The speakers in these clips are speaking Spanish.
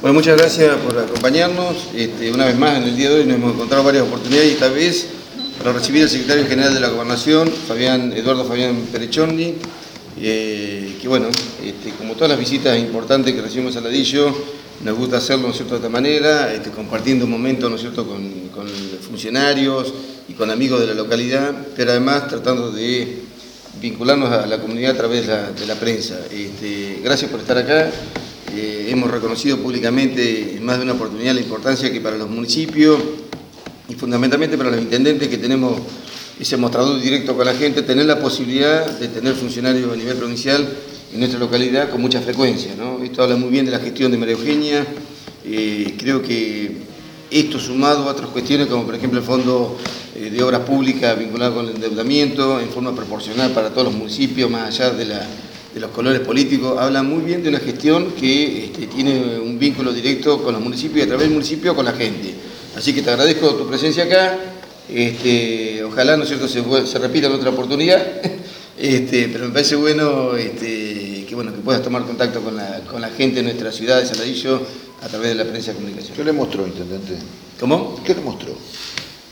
Bueno, muchas gracias por acompañarnos. Este, una vez más, en el día de hoy nos hemos encontrado varias oportunidades y esta vez para recibir al secretario general de la Gobernación, Fabián, Eduardo Fabián Perechorni, eh, que bueno, este, como todas las visitas importantes que recibimos a Ladillo, nos gusta hacerlo de esta manera, este, compartiendo un momento ¿no cierto? Con, funcionarios y con amigos de la localidad, pero además tratando de vincularnos a la comunidad a través de la, prensa. Gracias por estar acá. Eh, hemos reconocido públicamente en más de una oportunidad la importancia que para los municipios y fundamentalmente para los intendentes que tenemos ese mostrador directo con la gente, tener la posibilidad de tener funcionarios a nivel provincial en nuestra localidad con mucha frecuencia. Esto habla muy bien de la gestión de María Eugenia. Eh, creo que esto sumado a otras cuestiones como por ejemplo el Fondo eh, de Obras Públicas vinculado con el endeudamiento en forma proporcional para todos los municipios, más allá de la de los colores políticos, habla muy bien de una gestión que este, tiene un vínculo directo con los municipios y a través del municipio con la gente. Así que te agradezco tu presencia acá, este, ojalá ¿no es cierto? Se, se, repita en otra oportunidad, este, pero me parece bueno, este, que, bueno que puedas tomar contacto con la, con la gente de nuestra ciudad de Saladillo a través de la prensa de comunicación. ¿Qué le mostró, intendente? ¿Cómo? ¿Qué le mostró?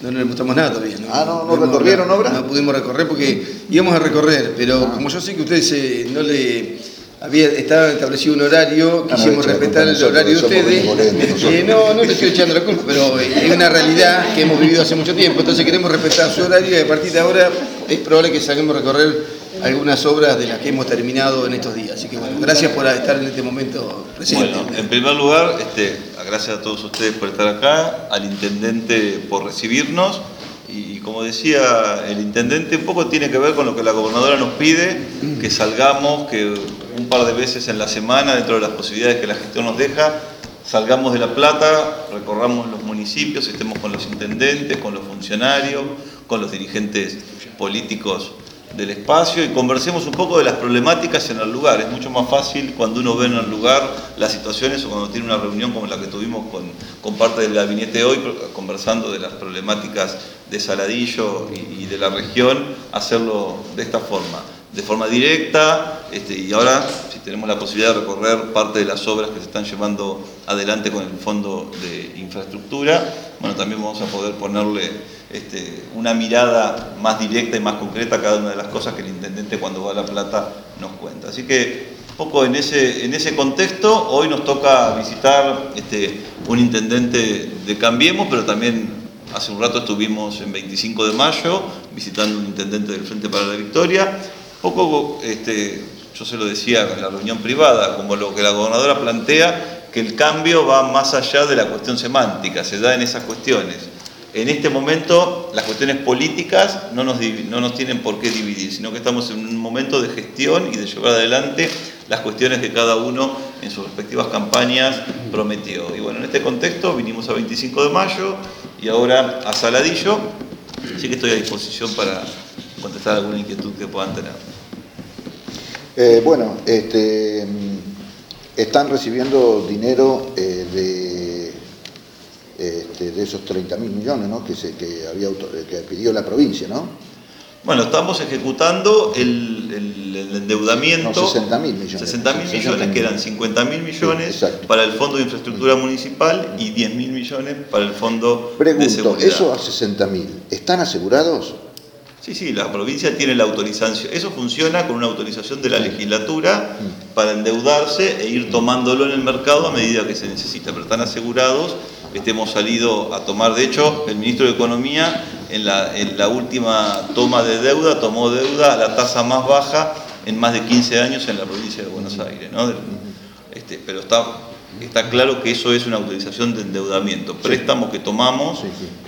No, no le mostramos nada todavía. ¿no? Ah, no, no recorrieron obra. No pudimos recorrer porque íbamos a recorrer, pero ah. como yo sé que ustedes eh, no le había estaba establecido un horario, ah, quisimos respetar el horario de ustedes. Eh, no, no le estoy echando la culpa, pero es una realidad que hemos vivido hace mucho tiempo, entonces queremos respetar su horario y a partir de ahora es probable que salgamos a recorrer algunas obras de las que hemos terminado en estos días. Así que bueno, gracias por estar en este momento presente. Bueno, en primer lugar, este, gracias a todos ustedes por estar acá, al intendente por recibirnos. Y, como decía el intendente, un poco tiene que ver con lo que la gobernadora nos pide, que salgamos, que un par de veces en la semana, dentro de las posibilidades que la gestión nos deja, salgamos de La Plata, recorramos los municipios, estemos con los intendentes, con los funcionarios, con los dirigentes políticos del espacio y conversemos un poco de las problemáticas en el lugar. Es mucho más fácil cuando uno ve en el lugar las situaciones o cuando tiene una reunión como la que tuvimos con, con parte del gabinete hoy, conversando de las problemáticas de Saladillo y, de la región, hacerlo de esta forma, de forma directa este, y ahora tenemos la posibilidad de recorrer parte de las obras que se están llevando adelante con el Fondo de Infraestructura, bueno, también vamos a poder ponerle este, una mirada más directa y más concreta a cada una de las cosas que el intendente cuando va a La Plata nos cuenta. Así que un poco en ese, en ese contexto, hoy nos toca visitar este, un intendente de Cambiemos, pero también hace un rato estuvimos en 25 de mayo visitando un intendente del Frente para la Victoria. poco, este, yo se lo decía en la reunión privada, como lo que la gobernadora plantea, que el cambio va más allá de la cuestión semántica, se da en esas cuestiones en este momento las cuestiones políticas no nos, no nos tienen por qué dividir, sino que estamos en un momento de gestión y de llevar adelante las cuestiones que cada uno en sus respectivas campañas prometió. Y bueno, en este contexto vinimos a 25 de mayo y ahora a Saladillo, así que estoy a disposición para contestar alguna inquietud que puedan tener. Eh, bueno, este, están recibiendo dinero eh, de este, de esos 30 mil millones ¿no? que, se, que, había que pidió la provincia, ¿no? Bueno, estamos ejecutando el, el, endeudamiento. No, 60 mil millones. 60 mil millones, que eran 50 mil millones para el Fondo de Infraestructura Municipal y 10 mil millones para el Fondo Pregunto, de Seguridad. ¿eso a 60 mil están asegurados? Sí, sí, la provincia tiene la autorización. Eso funciona con una autorización de la legislatura para endeudarse e ir tomándolo en el mercado a medida que se necesita, pero están asegurados este, hemos salido a tomar, de hecho, el ministro de Economía en la, última toma de deuda tomó deuda a la tasa más baja en más de 15 años en la provincia de Buenos Aires. Este, pero está, está claro que eso es una autorización de endeudamiento, préstamos que tomamos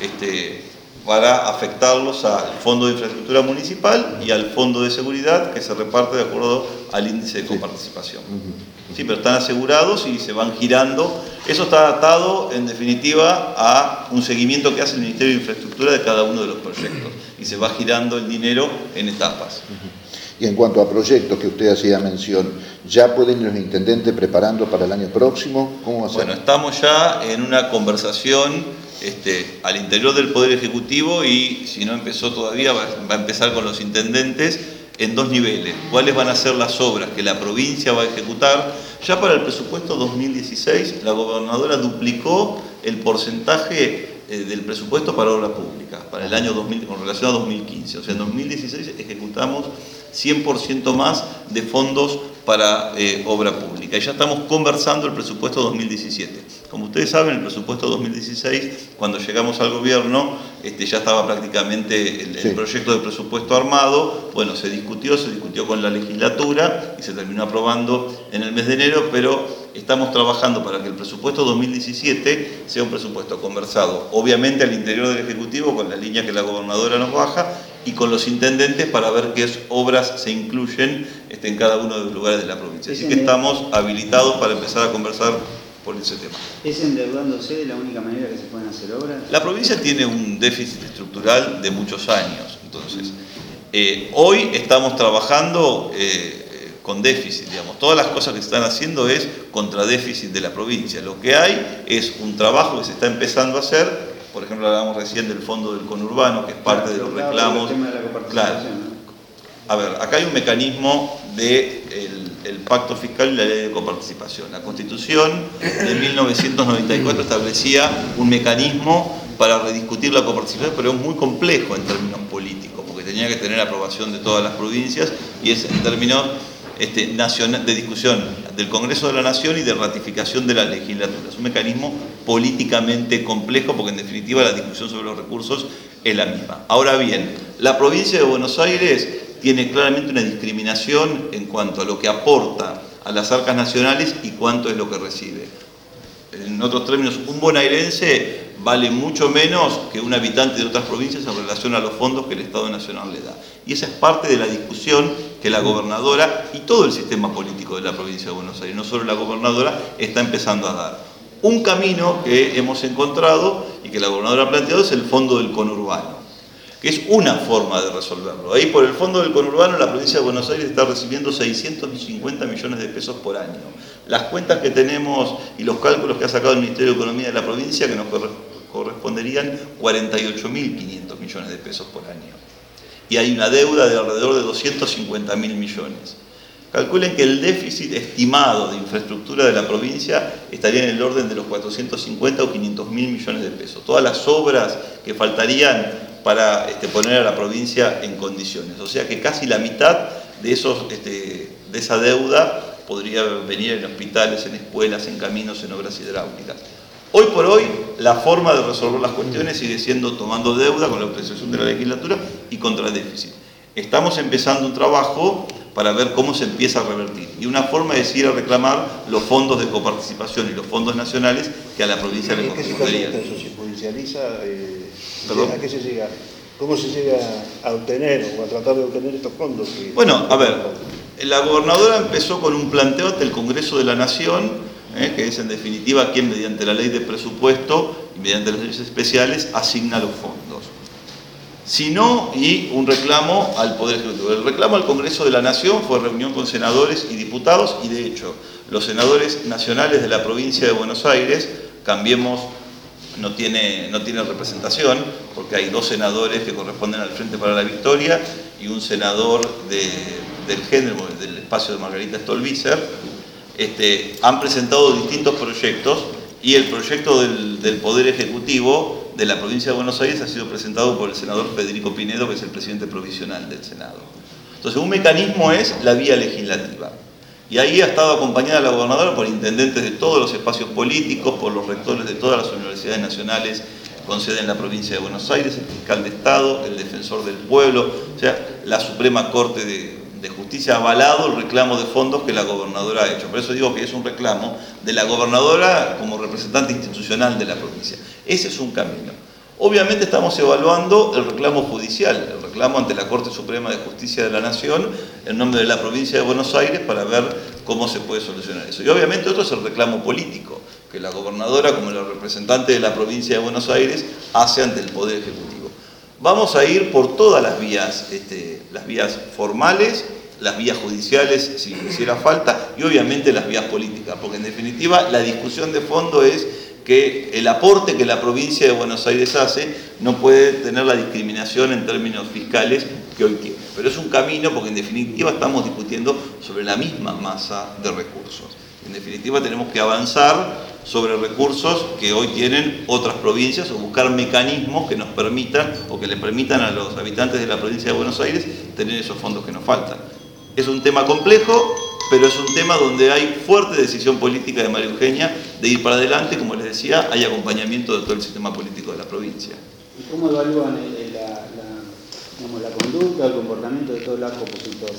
este, para afectarlos al Fondo de Infraestructura Municipal y al Fondo de Seguridad que se reparte de acuerdo al índice de coparticipación. Sí, pero están asegurados y se van girando. Eso está atado, en definitiva, a un seguimiento que hace el Ministerio de Infraestructura de cada uno de los proyectos. Y se va girando el dinero en etapas. Y en cuanto a proyectos que usted hacía mención, ¿ya pueden los intendentes preparando para el año próximo? ¿Cómo va a ser? Bueno, estamos ya en una conversación este, al interior del Poder Ejecutivo y si no empezó todavía va a empezar con los intendentes en dos niveles. ¿Cuáles van a ser las obras que la provincia va a ejecutar? Ya para el presupuesto 2016, la gobernadora duplicó el porcentaje eh, del presupuesto para obra pública, para el año 2000, con relación a 2015. O sea, en 2016 ejecutamos 100% más de fondos para eh, obra pública. Y ya estamos conversando el presupuesto 2017. Como ustedes saben, el presupuesto 2016, cuando llegamos al gobierno, este, ya estaba prácticamente el, el, proyecto de presupuesto armado. Bueno, se discutió, se discutió con la legislatura y se terminó aprobando en el mes de enero, pero estamos trabajando para que el presupuesto 2017 sea un presupuesto conversado, obviamente al interior del Ejecutivo, con la línea que la gobernadora nos baja, y con los intendentes para ver qué obras se incluyen este, en cada uno de los lugares de la provincia. Así que estamos habilitados para empezar a conversar por ese tema. ¿Es endeudándose la única manera que se pueden hacer obras? La provincia tiene un déficit estructural de muchos años, entonces eh, hoy estamos trabajando eh, con déficit, digamos. Todas las cosas que se están haciendo es contra déficit de la provincia. Lo que hay es un trabajo que se está empezando a hacer por ejemplo, hablábamos recién del fondo del conurbano, que es parte de los reclamos. claro. A ver, acá hay un mecanismo del de el pacto fiscal y la ley de coparticipación. La Constitución de 1994 establecía un mecanismo para rediscutir la coparticipación, pero es muy complejo en términos políticos, porque tenía que tener aprobación de todas las provincias y es en términos este, nacional, de discusión del Congreso de la Nación y de ratificación de la legislatura. Es un mecanismo políticamente complejo porque en definitiva la discusión sobre los recursos es la misma. Ahora bien, la provincia de Buenos Aires tiene claramente una discriminación en cuanto a lo que aporta a las arcas nacionales y cuánto es lo que recibe. En otros términos, un bonaerense vale mucho menos que un habitante de otras provincias en relación a los fondos que el Estado Nacional le da. Y esa es parte de la discusión que la gobernadora y todo el sistema político de la provincia de Buenos Aires, no solo la gobernadora, está empezando a dar. Un camino que hemos encontrado y que la gobernadora ha planteado es el fondo del conurbano, que es una forma de resolverlo. Ahí por el fondo del conurbano la provincia de Buenos Aires está recibiendo 650 millones de pesos por año. Las cuentas que tenemos y los cálculos que ha sacado el Ministerio de Economía de la provincia que nos corresponderían 48.500 millones de pesos por año. Y hay una deuda de alrededor de 250.000 millones. Calculen que el déficit estimado de infraestructura de la provincia estaría en el orden de los 450 o 500 mil millones de pesos. Todas las obras que faltarían para este, poner a la provincia en condiciones. O sea que casi la mitad de, esos, este, de esa deuda podría venir en hospitales, en escuelas, en caminos, en obras hidráulicas. Hoy por hoy, la forma de resolver las cuestiones sigue siendo tomando deuda con la autorización de la legislatura y contra el déficit. Estamos empezando un trabajo para ver cómo se empieza a revertir. Y una forma es ir a reclamar los fondos de coparticipación y los fondos nacionales que a la provincia le corresponderían. ¿Qué se judicializa? Eh, ¿A qué se llega? ¿Cómo se llega a obtener o a tratar de obtener estos fondos? bueno, a ver, la gobernadora empezó con un planteo ante el Congreso de la Nación, eh, que es en definitiva quien mediante la ley de presupuesto y mediante las leyes especiales asigna los fondos sino y un reclamo al Poder Ejecutivo. El reclamo al Congreso de la Nación fue reunión con senadores y diputados y de hecho los senadores nacionales de la provincia de Buenos Aires, Cambiemos no tiene, no tiene representación porque hay dos senadores que corresponden al Frente para la Victoria y un senador del género, del espacio de Margarita Stolbizer, este, han presentado distintos proyectos y el proyecto del, del Poder Ejecutivo de la provincia de Buenos Aires ha sido presentado por el senador Federico Pinedo, que es el presidente provisional del Senado. Entonces, un mecanismo es la vía legislativa. Y ahí ha estado acompañada la gobernadora por intendentes de todos los espacios políticos, por los rectores de todas las universidades nacionales con sede en la provincia de Buenos Aires, el fiscal de Estado, el defensor del pueblo, o sea, la Suprema Corte de, de Justicia ha avalado el reclamo de fondos que la gobernadora ha hecho. Por eso digo que es un reclamo de la gobernadora como representante institucional de la provincia. Ese es un camino. Obviamente estamos evaluando el reclamo judicial, el reclamo ante la Corte Suprema de Justicia de la Nación en nombre de la provincia de Buenos Aires para ver cómo se puede solucionar eso. Y obviamente otro es el reclamo político, que la gobernadora como la representante de la provincia de Buenos Aires hace ante el Poder Ejecutivo. Vamos a ir por todas las vías, este, las vías formales, las vías judiciales si hiciera falta y obviamente las vías políticas, porque en definitiva la discusión de fondo es que el aporte que la provincia de Buenos Aires hace no puede tener la discriminación en términos fiscales que hoy tiene. Pero es un camino porque en definitiva estamos discutiendo sobre la misma masa de recursos. En definitiva, tenemos que avanzar sobre recursos que hoy tienen otras provincias o buscar mecanismos que nos permitan o que le permitan a los habitantes de la provincia de Buenos Aires tener esos fondos que nos faltan. Es un tema complejo, pero es un tema donde hay fuerte decisión política de María Eugenia de ir para adelante, como les decía, hay acompañamiento de todo el sistema político de la provincia. ¿Y cómo evalúan eh, la, la, digamos, la conducta, el comportamiento de todo el arco opositor?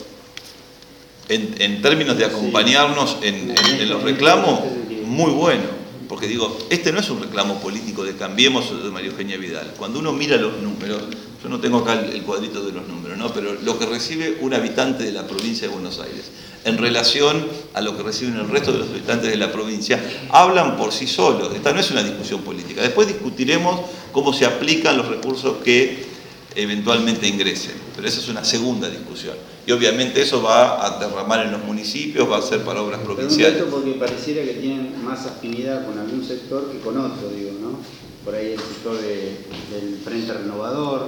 En, en términos de acompañarnos en, en- en los reclamos, muy bueno. Porque digo, este no es un reclamo político de Cambiemos de María Eugenia Vidal. Cuando uno mira los números, yo no tengo acá el, cuadrito de los números, ¿no? pero lo que recibe un habitante de la provincia de Buenos Aires en relación a lo que reciben el resto de los habitantes de la provincia, hablan por sí solos. Esta no es una discusión política. Después discutiremos cómo se aplican los recursos que eventualmente ingresen. Pero esa es una segunda discusión. Y obviamente eso va a derramar en los municipios, va a ser para obras Pregunto provinciales. esto porque pareciera que tienen más afinidad con algún sector que con otro, digo, ¿no? Por ahí el sector de- del Frente Renovador,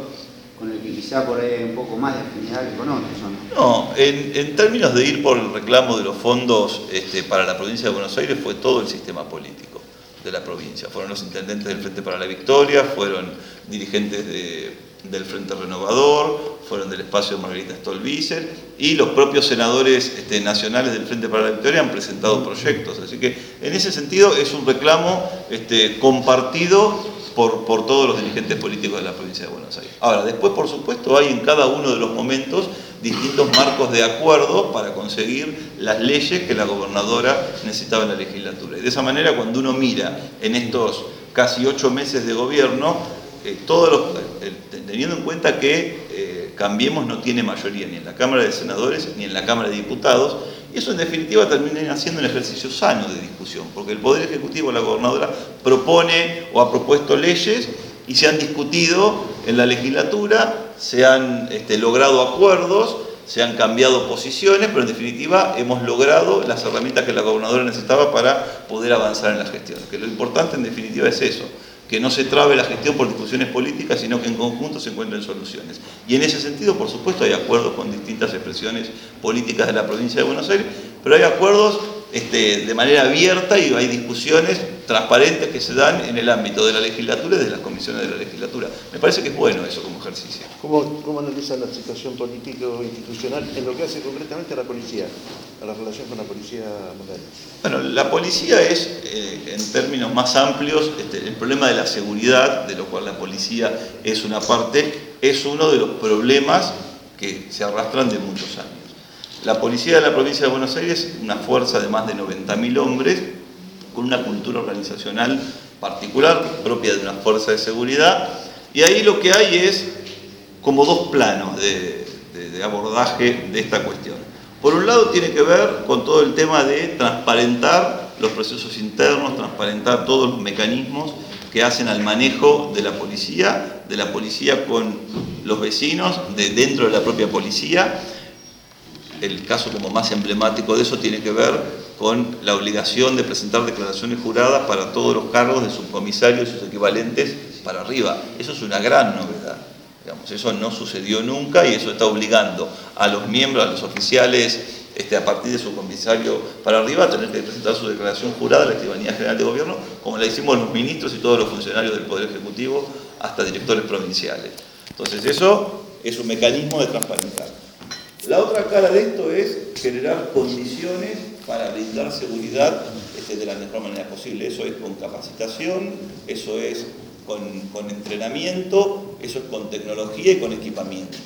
con el que quizá por ahí hay un poco más de afinidad que con otros, ¿o ¿no? No, en, en términos de ir por el reclamo de los fondos este, para la provincia de Buenos Aires fue todo el sistema político de la provincia. Fueron los intendentes del Frente para la Victoria, fueron dirigentes de- del Frente Renovador, fueron del espacio de Margarita Stolbizer y los propios senadores este, nacionales del Frente para la Victoria han presentado proyectos. Así que en ese sentido es un reclamo este, compartido por, por todos los dirigentes políticos de la provincia de Buenos Aires. Ahora, después, por supuesto, hay en cada uno de los momentos distintos marcos de acuerdo para conseguir las leyes que la gobernadora necesitaba en la legislatura. Y de esa manera, cuando uno mira en estos casi ocho meses de gobierno, eh, todos los, eh, teniendo en cuenta que eh, Cambiemos no tiene mayoría ni en la Cámara de Senadores ni en la Cámara de Diputados, y eso en definitiva termina siendo un ejercicio sano de discusión, porque el Poder Ejecutivo, la gobernadora, propone o ha propuesto leyes y se han discutido en la legislatura, se han este, logrado acuerdos, se han cambiado posiciones, pero en definitiva hemos logrado las herramientas que la gobernadora necesitaba para poder avanzar en la gestión. Que lo importante en definitiva es eso, que no se trabe la gestión por discusiones políticas, sino que en conjunto se encuentren soluciones. Y en ese sentido, por supuesto, hay acuerdos con distintas expresiones políticas de la provincia de Buenos Aires, pero hay acuerdos este, de manera abierta y hay discusiones transparentes que se dan en el ámbito de la legislatura y de las comisiones de la legislatura. Me parece que es bueno eso como ejercicio. ¿Cómo, ¿Cómo analizan la situación política o institucional en lo que hace concretamente a la policía, a la relación con la policía moderna? Bueno, la policía es, eh, en términos más amplios, este, el problema de la seguridad, de lo cual la policía es una parte, es uno de los problemas que se arrastran de muchos años. La policía de la provincia de Buenos Aires es una fuerza de más de 90.000 hombres, con una cultura organizacional particular, propia de una fuerza de seguridad, y ahí lo que hay es como dos planos de, de- de abordaje de esta cuestión. Por un lado tiene que ver con todo el tema de transparentar los procesos internos, transparentar todos los mecanismos que hacen al manejo de la policía, de la policía con los vecinos, de dentro de la propia policía. El caso como más emblemático de eso tiene que ver con la obligación de presentar declaraciones juradas para todos los cargos de subcomisarios y sus equivalentes para arriba. Eso es una gran novedad. Digamos, eso no sucedió nunca y eso está obligando a los miembros, a los oficiales, este, a partir de su comisario para arriba, a tener que presentar su declaración jurada a la Escribanía General de Gobierno, como la hicimos los ministros y todos los funcionarios del Poder Ejecutivo, hasta directores provinciales. Entonces, eso es un mecanismo de transparentar. La otra cara de esto es generar condiciones para brindar seguridad este, de la mejor manera posible. Eso es con capacitación, eso es con, con entrenamiento, eso es con tecnología y con equipamiento.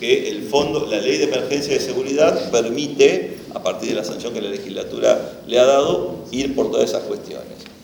Que el fondo, la ley de emergencia de seguridad permite, a partir de la sanción que la legislatura le ha dado, ir por todas esas cuestiones.